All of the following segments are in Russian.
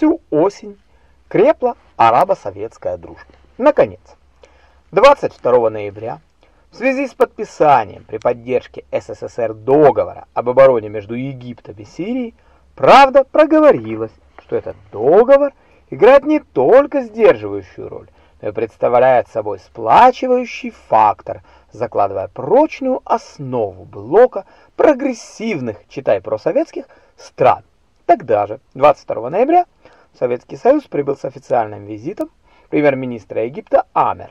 всю осень крепла арабо-советская дружба. Наконец, 22 ноября в связи с подписанием при поддержке СССР договора об обороне между Египтом и Сирией, правда проговорилась, что этот договор играет не только сдерживающую роль, но и представляет собой сплачивающий фактор, закладывая прочную основу блока прогрессивных, читай просоветских, стран. Тогда же, 22 ноября, Советский Союз прибыл с официальным визитом премьер-министра Египта Амер.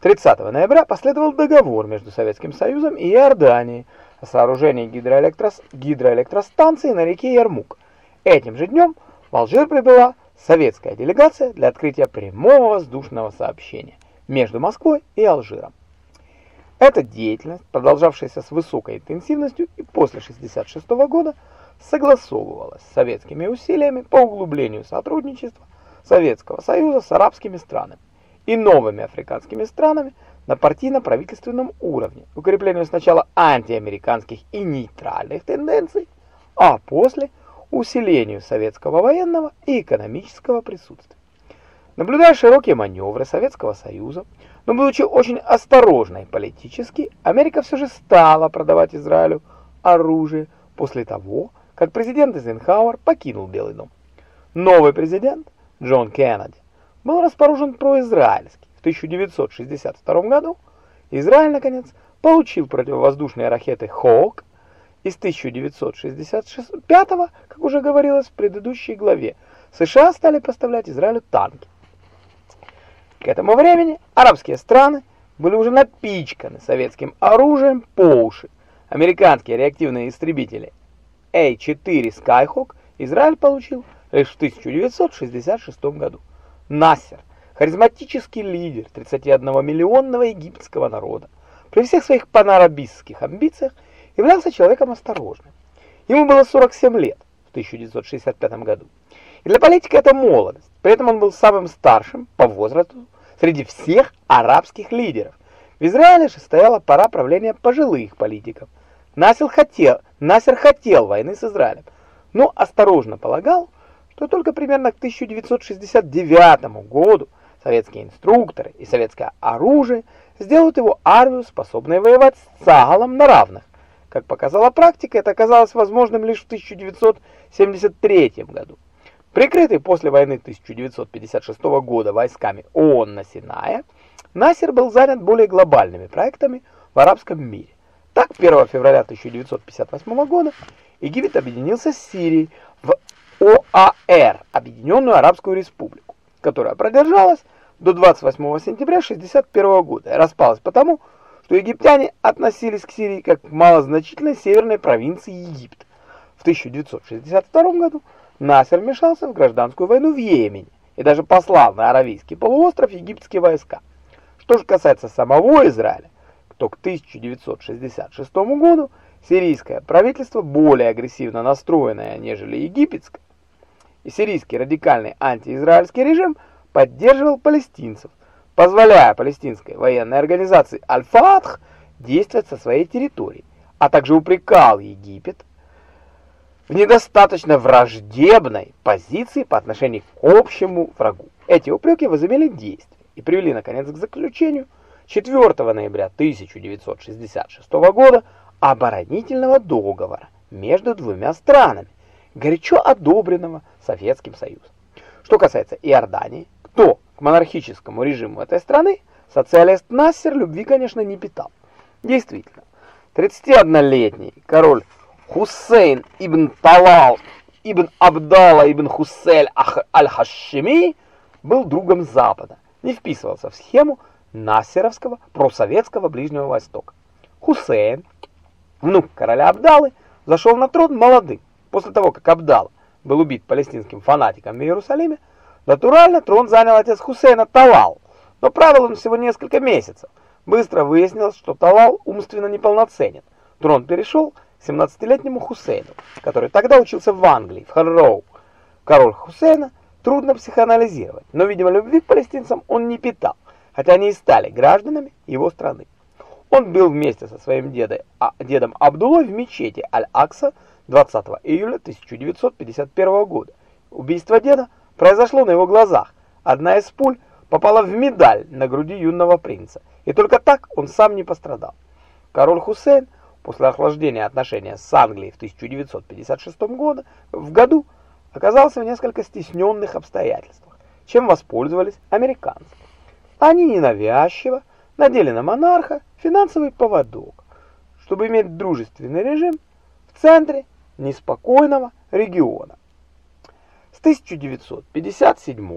30 ноября последовал договор между Советским Союзом и Иорданией о сооружении гидроэлектрос... гидроэлектростанции на реке Ярмук. Этим же днем в Алжир прибыла советская делегация для открытия прямого воздушного сообщения между Москвой и Алжиром. Эта деятельность, продолжавшаяся с высокой интенсивностью и после 1966 года, согласовывалась с советскими усилиями по углублению сотрудничества Советского Союза с арабскими странами и новыми африканскими странами на партийно-правительственном уровне, укреплению сначала антиамериканских и нейтральных тенденций, а после усилению советского военного и экономического присутствия. Наблюдая широкие маневры Советского Союза, но будучи очень осторожной политически, Америка все же стала продавать Израилю оружие после того, как президент Эйзенхауэр покинул Белый дом. Новый президент, Джон Кеннеди, был распоружен произраильски. В 1962 году Израиль, наконец, получил противовоздушные ракеты «Хоук», из 1965, как уже говорилось в предыдущей главе, США стали поставлять Израилю танки. К этому времени арабские страны были уже напичканы советским оружием по уши. Американские реактивные истребители A-4 Skyhawk Израиль получил лишь в 1966 году. Нассер, харизматический лидер 31-миллионного египетского народа, при всех своих панарабистских амбициях являлся человеком осторожным. Ему было 47 лет в 1965 году. И для политика это молодость. При этом он был самым старшим по возрасту среди всех арабских лидеров. В Израиле же стояла пора правления пожилых политиков. Насер хотел, Насер хотел войны с Израилем, но осторожно полагал, что только примерно к 1969 году советские инструкторы и советское оружие сделают его армию способной воевать с Цагалом на равных. Как показала практика, это оказалось возможным лишь в 1973 году. Прикрытый после войны 1956 года войсками ООН на Синае, Насер был занят более глобальными проектами в арабском мире. Так, 1 февраля 1958 года Египет объединился с Сирией в ОАР, Объединенную Арабскую Республику, которая продержалась до 28 сентября 1961 года и распалась потому, что египтяне относились к Сирии как к малозначительной северной провинции Египта. В 1962 году Насер вмешался в гражданскую войну в Йемене и даже послал на Аравийский полуостров египетские войска. Что же касается самого Израиля, то к 1966 году сирийское правительство, более агрессивно настроенное, нежели египетское, и сирийский радикальный антиизраильский режим поддерживал палестинцев, позволяя палестинской военной организации Аль-Фатх действовать со своей территории, а также упрекал Египет в недостаточно враждебной позиции по отношению к общему врагу. Эти упреки возымели действие и привели, наконец, к заключению 4 ноября 1966 года оборонительного договора между двумя странами, горячо одобренного Советским Союзом. Что касается Иордании, то к монархическому режиму этой страны социалист Нассер любви, конечно, не питал. Действительно, 31-летний король Хусейн ибн Талал ибн Абдалла ибн Хусель аль-Хашими был другом Запада, не вписывался в схему Насеровского просоветского Ближнего Востока. Хусейн, внук короля Абдалы, зашел на трон молодым. После того, как Абдал был убит палестинским фанатиком в Иерусалиме, натурально трон занял отец Хусейна Талал, но правил он всего несколько месяцев. Быстро выяснилось, что Талал умственно неполноценен. Трон перешел 17-летнему Хусейну, который тогда учился в Англии, в Харроу. Король Хусейна трудно психоанализировать, но, видимо, любви к палестинцам он не питал, хотя они и стали гражданами его страны. Он был вместе со своим дедой, а, дедом Абдуллой в мечети Аль-Акса 20 июля 1951 года. Убийство деда произошло на его глазах. Одна из пуль попала в медаль на груди юного принца, и только так он сам не пострадал. Король Хусейн после охлаждения отношений с Англией в 1956 году, в году оказался в несколько стесненных обстоятельствах, чем воспользовались американцы. Они ненавязчиво надели на монарха финансовый поводок, чтобы иметь дружественный режим в центре неспокойного региона. С 1957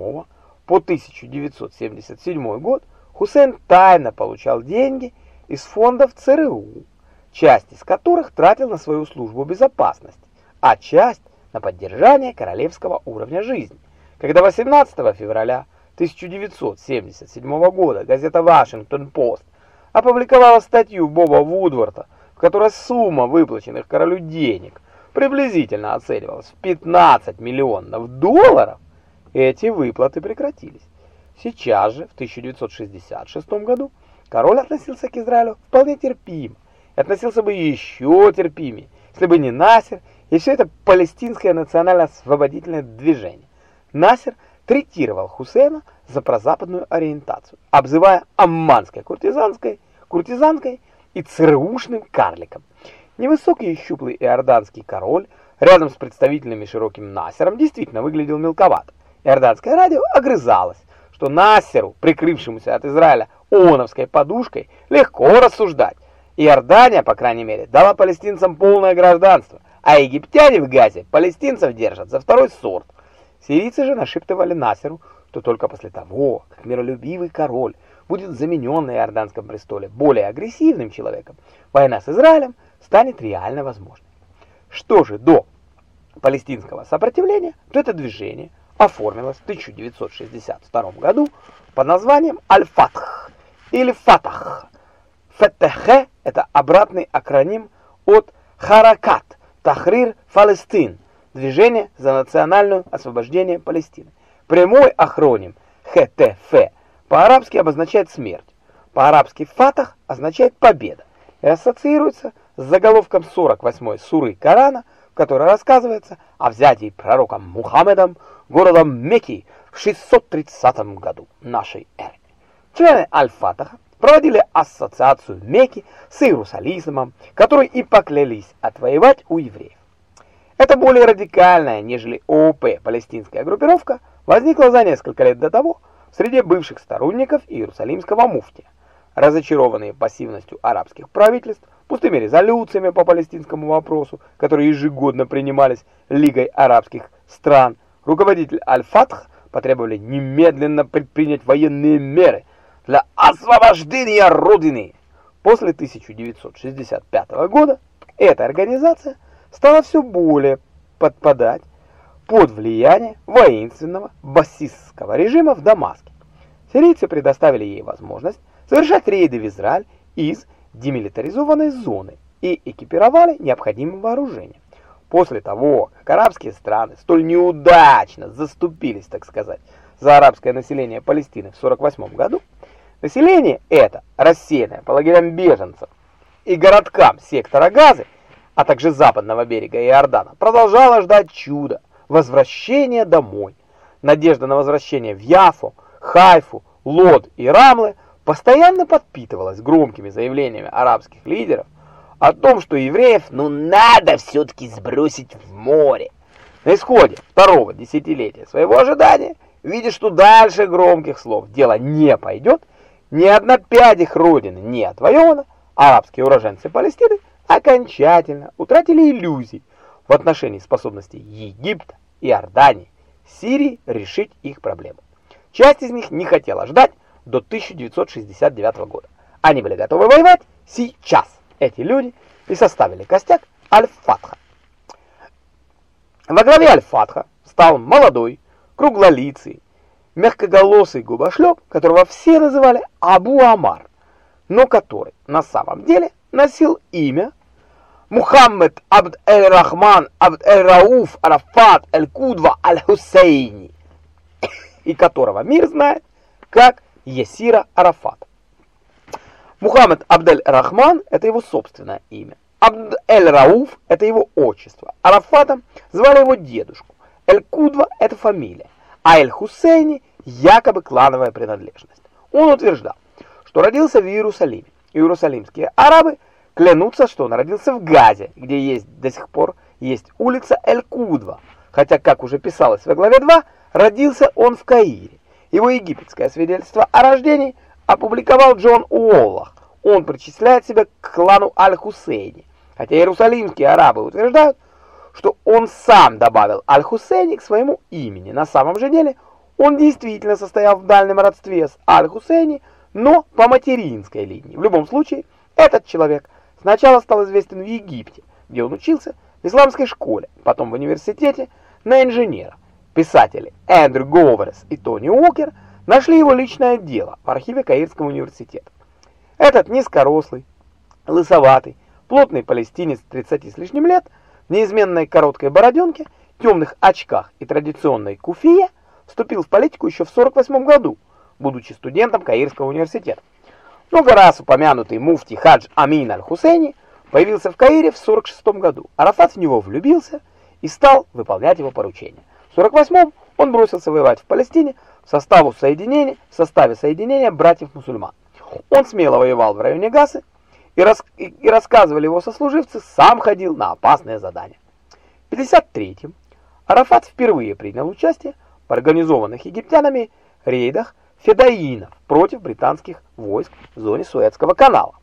по 1977 год Хусейн тайно получал деньги из фондов ЦРУ, часть из которых тратил на свою службу безопасности, а часть на поддержание королевского уровня жизни. Когда 18 февраля 1977 года газета «Вашингтон-Пост» опубликовала статью Боба Вудворта, в которой сумма выплаченных королю денег приблизительно оценивалась в 15 миллионов долларов, эти выплаты прекратились. Сейчас же, в 1966 году, король относился к Израилю вполне терпимо, и относился бы еще терпимее, если бы не Насер и все это палестинское национально-освободительное движение. Насер третировал Хусейна за прозападную ориентацию, обзывая амманской куртизанской, куртизанкой и ЦРУшным карликом. Невысокий и щуплый иорданский король рядом с представительным широким Насером действительно выглядел мелковато. Иорданское радио огрызалось, что Насеру, прикрывшемуся от Израиля оновской подушкой, легко рассуждать. Иордания, по крайней мере, дала палестинцам полное гражданство, а египтяне в Газе палестинцев держат за второй сорт. Сирийцы же нашептывали Насеру, что только после того, как миролюбивый король будет заменен на Иорданском престоле более агрессивным человеком, война с Израилем станет реально возможной. Что же до палестинского сопротивления, то это движение оформилось в 1962 году под названием Аль-Фатх или Фатах. ФТХ – это обратный акроним от Харакат Тахрир Палестин – Движение за национальное освобождение Палестины. Прямой акроним ХТФ по-арабски обозначает смерть. По-арабски Фатах означает победа и ассоциируется с заголовком 48 суры Корана, в которой рассказывается о взятии пророком Мухаммедом города Мекки в 630 году нашей эры. Члены Аль-Фатаха проводили ассоциацию Мекки с Иерусалимом, который и поклялись отвоевать у евреев. Это более радикальная, нежели ООП, палестинская группировка, возникла за несколько лет до того среди бывших сторонников Иерусалимского муфтия. Разочарованные пассивностью арабских правительств, пустыми резолюциями по палестинскому вопросу, которые ежегодно принимались Лигой арабских стран, руководитель Аль-Фатх потребовали немедленно предпринять военные меры для освобождения Родины. После 1965 года эта организация стала все более подпадать под влияние воинственного басистского режима в Дамаске. Сирийцы предоставили ей возможность совершать рейды в Израиль из демилитаризованной зоны и экипировали необходимым вооружением. После того, как арабские страны столь неудачно заступились, так сказать, за арабское население Палестины в 48 году, население это, рассеянное по лагерям беженцев и городкам сектора Газы, а также западного берега Иордана, продолжало ждать чуда возвращения домой. Надежда на возвращение в Яфу, Хайфу, Лод и Рамле постоянно подпитывалась громкими заявлениями арабских лидеров о том, что евреев ну надо все-таки сбросить в море. На исходе второго десятилетия своего ожидания, видя, что дальше громких слов дело не пойдет, ни одна пядь их родины не отвоевана, арабские уроженцы Палестины окончательно утратили иллюзии в отношении способностей Египта, Иордании, Сирии решить их проблемы. Часть из них не хотела ждать до 1969 года. Они были готовы воевать сейчас эти люди и составили костяк Аль-Фатха. Во главе Аль-Фатха стал молодой, круглолицый, мягкоголосый губошлеп, которого все называли Абу Амар, но который на самом деле носил имя Мухаммед Абд эль-Рахман Абд эль-Рауф Арафат эль-Кудва аль-Хусейни, и которого мир знает как Ясира Арафат. Мухаммед Абдель-Рахман – это его собственное имя. Абдель-Рауф – это его отчество. Арафатом звали его дедушку. Эль-Кудва – это фамилия, а Эль-Хусейни – якобы клановая принадлежность. Он утверждал, что родился в Иерусалиме. Иерусалимские арабы клянутся, что он родился в Газе, где есть до сих пор есть улица Эль-Кудва, хотя, как уже писалось во главе 2, родился он в Каире. Его египетское свидетельство о рождении опубликовал Джон Уоллах. Он причисляет себя к клану Аль-Хусейни, хотя иерусалимские арабы утверждают, что он сам добавил Аль-Хусейни к своему имени. На самом же деле он действительно состоял в дальнем родстве с Аль-Хусейни, но по материнской линии. В любом случае, этот человек сначала стал известен в Египте, где он учился в исламской школе, потом в университете на инженера. Писатели Эндрю Говерс и Тони Уокер нашли его личное дело в архиве Каирского университета. Этот низкорослый, лысоватый, плотный палестинец 30 с лишним лет, в неизменной короткой бороденке, темных очках и традиционной куфие, вступил в политику еще в 48 году, будучи студентом Каирского университета. Много раз упомянутый муфти Хадж Амин Аль-Хусейни появился в Каире в 46 году. Арафат в него влюбился и стал выполнять его поручения. В 48-м он бросился воевать в Палестине в составу соединения, в составе соединения братьев-мусульман. Он смело воевал в районе Гасы, и, рас, и, и рассказывали его сослуживцы, сам ходил на опасные задания. В 53-м Арафат впервые принял участие в организованных египтянами рейдах федаинов против британских войск в зоне Суэцкого канала.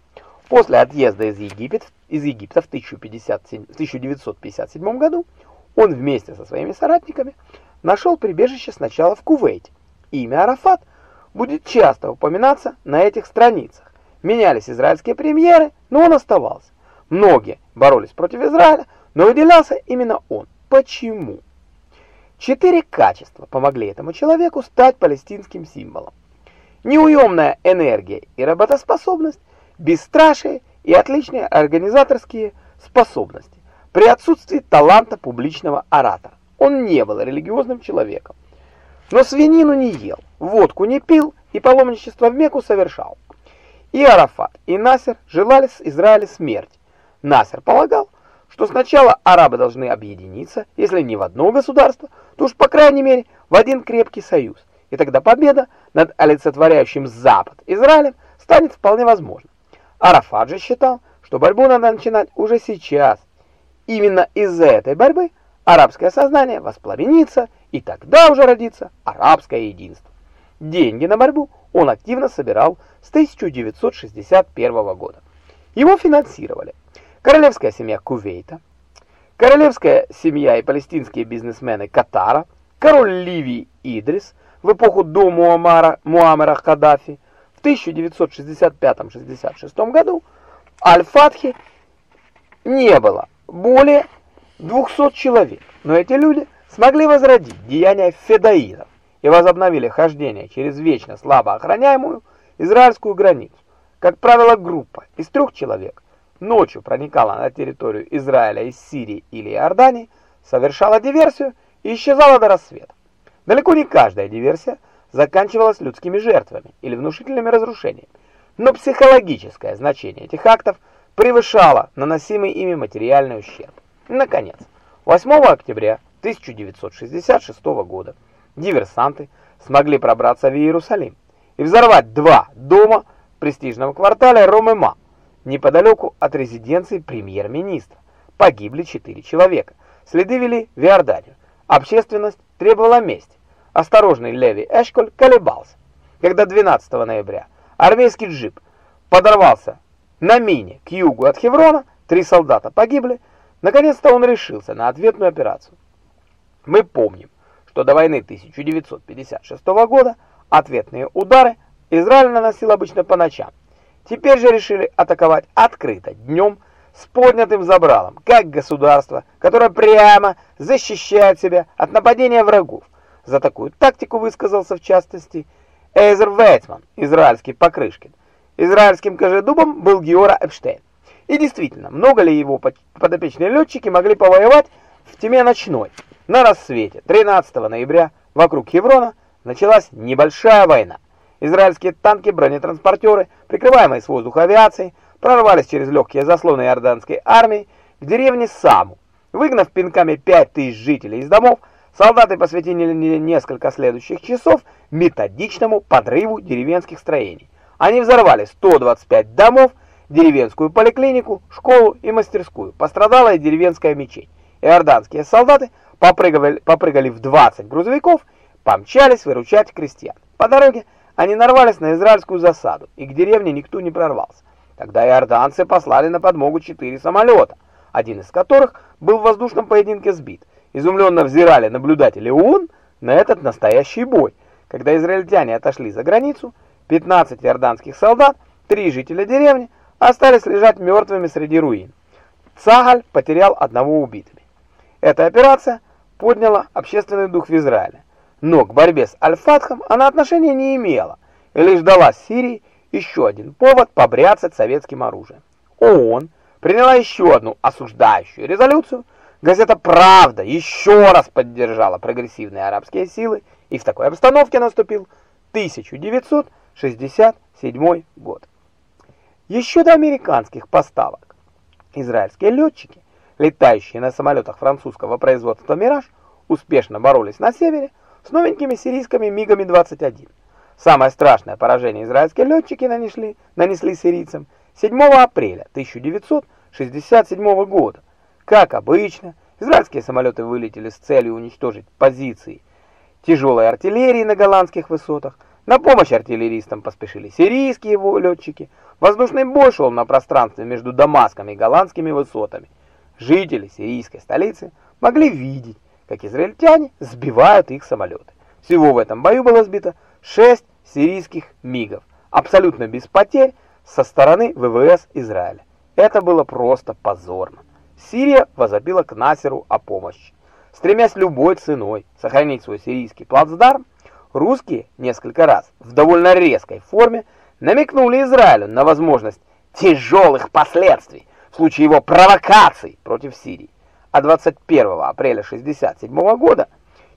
После отъезда из, Египет, из Египта в 1957 году он вместе со своими соратниками нашел прибежище сначала в Кувейте. Имя Арафат будет часто упоминаться на этих страницах. Менялись израильские премьеры, но он оставался. Многие боролись против Израиля, но выделялся именно он. Почему? Четыре качества помогли этому человеку стать палестинским символом. Неуемная энергия и работоспособность, бесстрашие и отличные организаторские способности. При отсутствии таланта публичного оратора. Он не был религиозным человеком. Но свинину не ел, водку не пил и паломничество в Мекку совершал. И Арафат, и Насер желали с Израиля смерти. Насер полагал, что сначала арабы должны объединиться, если не в одно государство, то уж по крайней мере в один крепкий союз. И тогда победа над олицетворяющим Запад Израилем станет вполне возможна. Арафат же считал, что борьбу надо начинать уже сейчас. Именно из-за этой борьбы арабское сознание воспламенится, и тогда уже родится арабское единство. Деньги на борьбу он активно собирал с 1961 года. Его финансировали королевская семья Кувейта, королевская семья и палестинские бизнесмены Катара, король Ливии Идрис в эпоху до Муамара, Муаммара Каддафи, в 1965-66 году Аль-Фатхи не было более 200 человек, но эти люди смогли возродить деяния федаидов и возобновили хождение через вечно слабо охраняемую израильскую границу. Как правило, группа из трех человек ночью проникала на территорию Израиля из Сирии или Иордании, совершала диверсию и исчезала до рассвета. Далеко не каждая диверсия заканчивалась людскими жертвами или внушительными разрушениями, но психологическое значение этих актов превышало наносимый ими материальный ущерб. Наконец, 8 октября 1966 года диверсанты смогли пробраться в Иерусалим и взорвать два дома в престижном квартале Ромема, неподалеку от резиденции премьер-министра. Погибли четыре человека. Следы вели в Иорданию. Общественность требовала мести. Осторожный Леви Эшколь колебался. Когда 12 ноября армейский джип подорвался на мине к югу от Хеврона, три солдата погибли, наконец-то он решился на ответную операцию. Мы помним, что до войны 1956 года ответные удары Израиль наносил обычно по ночам. Теперь же решили атаковать открыто, днем, с поднятым забралом, как государство, которое прямо защищает себя от нападения врагов. За такую тактику высказался в частности Эйзер Вейтман, израильский Покрышкин. Израильским кожедубом был Геора Эпштейн. И действительно, много ли его подопечные летчики могли повоевать в тьме ночной? На рассвете 13 ноября вокруг Хеврона началась небольшая война. Израильские танки-бронетранспортеры, прикрываемые с воздуха авиацией, прорвались через легкие заслоны иорданской армии к деревне Саму. Выгнав пинками 5000 жителей из домов, солдаты посвятили несколько следующих часов методичному подрыву деревенских строений. Они взорвали 125 домов, деревенскую поликлинику, школу и мастерскую. Пострадала и деревенская мечеть. Иорданские солдаты попрыгали, попрыгали в 20 грузовиков, помчались выручать крестьян. По дороге они нарвались на израильскую засаду, и к деревне никто не прорвался. Тогда иорданцы послали на подмогу четыре самолета, один из которых был в воздушном поединке сбит. Изумленно взирали наблюдатели ООН на этот настоящий бой. Когда израильтяне отошли за границу, 15 иорданских солдат, три жителя деревни, остались лежать мертвыми среди руин. Цагаль потерял одного убитыми. Эта операция подняла общественный дух в Израиле, но к борьбе с Аль-Фатхом она отношения не имела и лишь дала Сирии еще один повод побряцать советским оружием. ООН приняла еще одну осуждающую резолюцию, газета «Правда» еще раз поддержала прогрессивные арабские силы, и в такой обстановке наступил 1967 год. Еще до американских поставок израильские летчики, летающие на самолетах французского производства «Мираж», успешно боролись на севере с новенькими сирийскими МиГами-21. Самое страшное поражение израильские летчики нанесли, нанесли сирийцам 7 апреля 1967 года. Как обычно, израильские самолеты вылетели с целью уничтожить позиции тяжелой артиллерии на голландских высотах, на помощь артиллеристам поспешили сирийские его летчики. Воздушный бой шел на пространстве между Дамаском и голландскими высотами. Жители сирийской столицы могли видеть, как израильтяне сбивают их самолеты. Всего в этом бою было сбито 6 сирийских МиГов, абсолютно без потерь со стороны ВВС Израиля. Это было просто позорно. Сирия возопила к Насеру о помощи. Стремясь любой ценой сохранить свой сирийский плацдарм, Русские несколько раз в довольно резкой форме намекнули Израилю на возможность тяжелых последствий в случае его провокаций против Сирии. А 21 апреля 1967 года,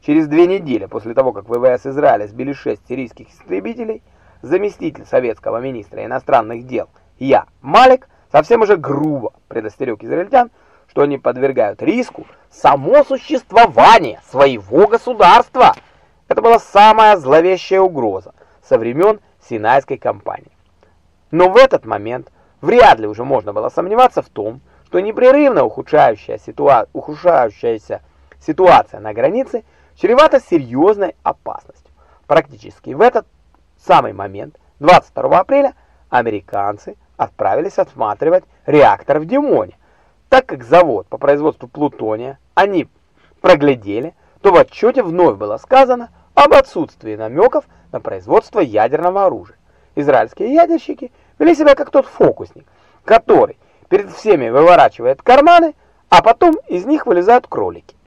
через две недели после того, как ВВС Израиля сбили шесть сирийских истребителей, заместитель советского министра иностранных дел Я Малик совсем уже грубо предостерег израильтян, что они подвергают риску само существование своего государства – это была самая зловещая угроза со времен Синайской кампании. Но в этот момент вряд ли уже можно было сомневаться в том, что непрерывно ухудшающая ситуа ухудшающаяся ситуация на границе чревата серьезной опасностью. Практически в этот самый момент, 22 апреля, американцы отправились осматривать реактор в Димоне. Так как завод по производству плутония они проглядели, то в отчете вновь было сказано об отсутствии намеков на производство ядерного оружия. Израильские ядерщики вели себя как тот фокусник, который перед всеми выворачивает карманы, а потом из них вылезают кролики.